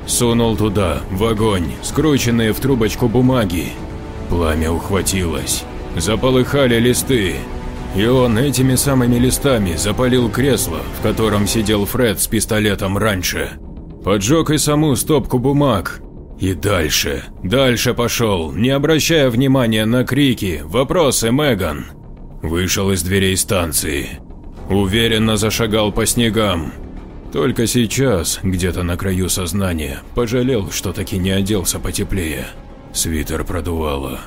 сунул туда, в огонь, скрученные в трубочку бумаги. Пламя ухватилось, заполыхали листы, и он этими самыми листами запалил кресло, в котором сидел Фред с пистолетом раньше. Поджег и саму стопку бумаг. И дальше, дальше пошел, не обращая внимания на крики, вопросы Меган. Вышел из дверей станции. Уверенно зашагал по снегам. Только сейчас, где-то на краю сознания, пожалел, что таки не оделся потеплее. Свитер продувало.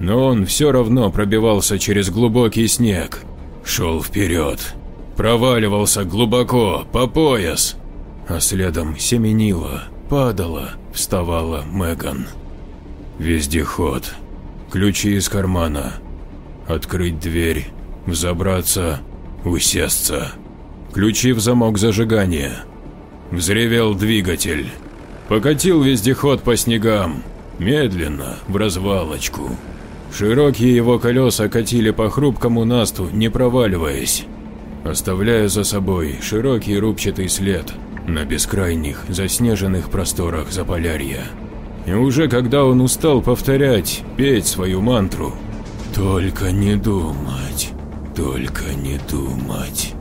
Но он все равно пробивался через глубокий снег. Шел вперед. Проваливался глубоко, по пояс. А следом семенила, падала, вставала Меган. Вездеход. Ключи из кармана. Открыть дверь. Взобраться. Усесться. Ключи в замок зажигания. Взревел двигатель. Покатил вездеход по снегам. Медленно, в развалочку. Широкие его колеса катили по хрупкому насту, не проваливаясь, оставляя за собой широкий рубчатый след на бескрайних, заснеженных просторах Заполярья. И уже когда он устал повторять, петь свою мантру «Только не думать, только не думать».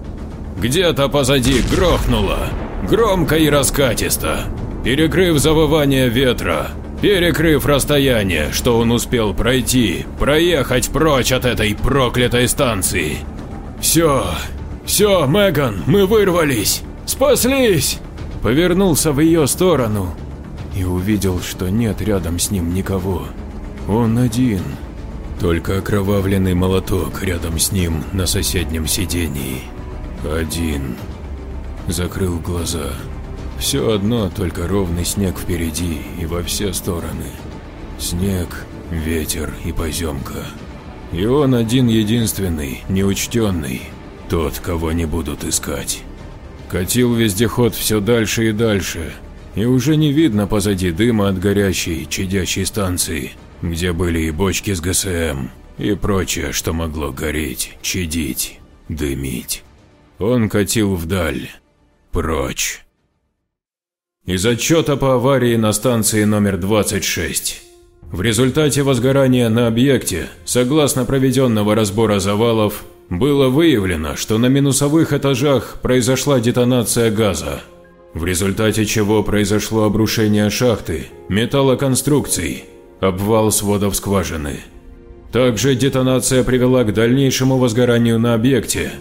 Где-то позади грохнуло, громко и раскатисто, перекрыв завывание ветра, перекрыв расстояние, что он успел пройти, проехать прочь от этой проклятой станции. «Все, все, Меган, мы вырвались! Спаслись!» Повернулся в ее сторону и увидел, что нет рядом с ним никого. Он один. Только окровавленный молоток рядом с ним на соседнем сидении. Один. Закрыл глаза. Все одно, только ровный снег впереди и во все стороны. Снег, ветер и поземка. И он один единственный, неучтенный, тот, кого не будут искать. Катил вездеход все дальше и дальше, и уже не видно позади дыма от горящей, чадящей станции, где были и бочки с ГСМ, и прочее, что могло гореть, чадить, дымить. Он катил вдаль, прочь. Из отчета по аварии на станции номер 26. В результате возгорания на объекте, согласно проведенного разбора завалов, было выявлено, что на минусовых этажах произошла детонация газа, в результате чего произошло обрушение шахты, металлоконструкций, обвал сводов скважины. Также детонация привела к дальнейшему возгоранию на объекте,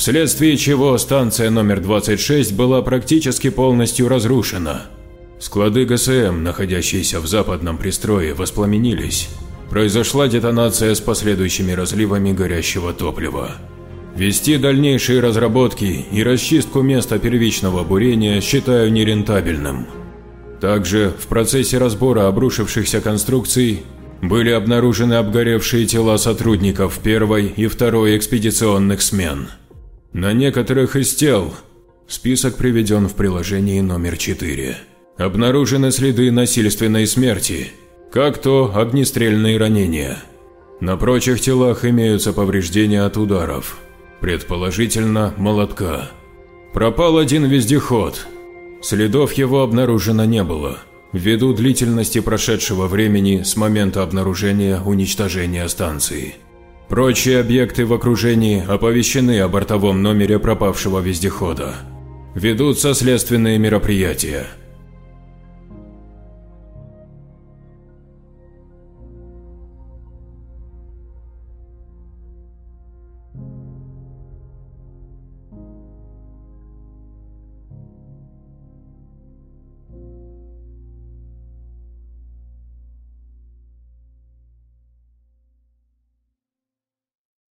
вследствие чего станция номер 26 была практически полностью разрушена. Склады ГСМ, находящиеся в западном пристрое, воспламенились. Произошла детонация с последующими разливами горящего топлива. Вести дальнейшие разработки и расчистку места первичного бурения считаю нерентабельным. Также в процессе разбора обрушившихся конструкций были обнаружены обгоревшие тела сотрудников первой и второй экспедиционных смен. На некоторых из тел список приведен в приложении номер 4. Обнаружены следы насильственной смерти, как то огнестрельные ранения. На прочих телах имеются повреждения от ударов, предположительно молотка. Пропал один вездеход. Следов его обнаружено не было, ввиду длительности прошедшего времени с момента обнаружения уничтожения станции. Прочие объекты в окружении оповещены о бортовом номере пропавшего вездехода. Ведутся следственные мероприятия.